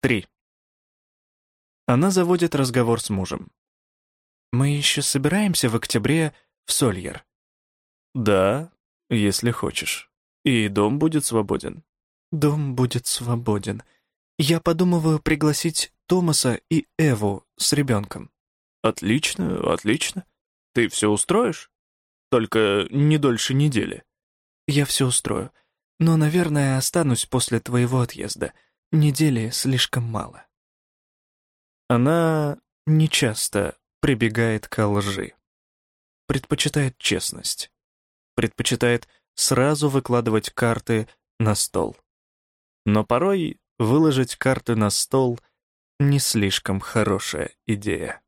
Три. Она заводит разговор с мужем. «Мы еще собираемся в октябре в Сольер?» «Да, если хочешь. И дом будет свободен». «Дом будет свободен. Я подумываю пригласить Томаса и Эву с ребенком». «Отлично, отлично. Ты все устроишь? Только не дольше недели». «Я все устрою. Но, наверное, останусь после твоего отъезда. Недели слишком мало». Она нечасто прибегает к лжи. Предпочитает честность. Предпочитает сразу выкладывать карты на стол. Но порой выложить карты на стол — не слишком хорошая идея.